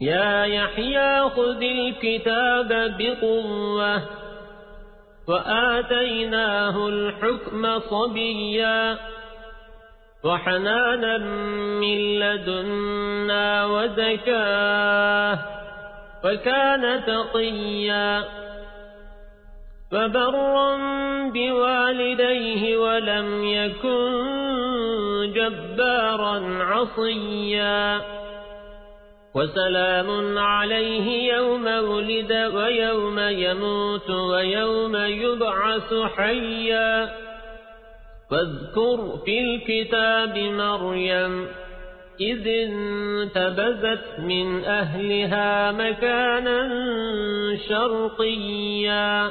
يا يحيى خذ الكتاب بقوة وآتيناه الحكم صبيا وحنانا من لدنا وزكاة وكان تقيا فبرا بوالديه ولم يكن جبارا عصيا وسلام عليه يوم ولد ويوم يموت ويوم يبعث حيا. واذكر في الكتاب مريم إذ انتبذت من أهلها مكانا شرقيا.